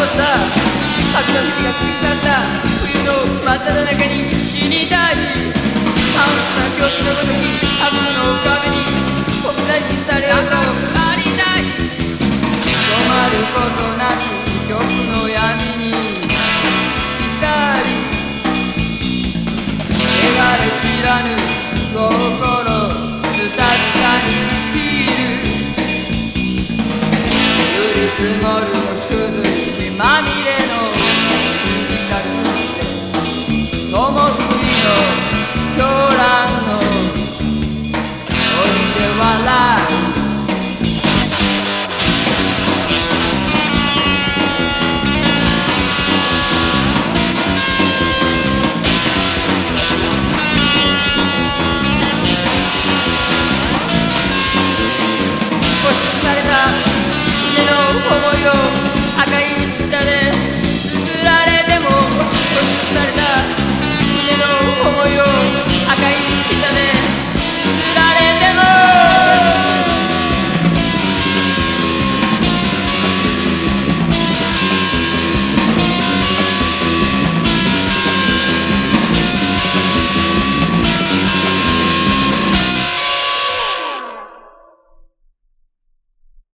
をした。秋の日々が過ぎ去った冬の真っ只中に死にたい。青の狂気のごとく悪魔の壁に国際視され赤をありない。止まることなく曲の闇に浸り。汚れ知らぬ心つたつたに散る。降り積もるもしくまみれ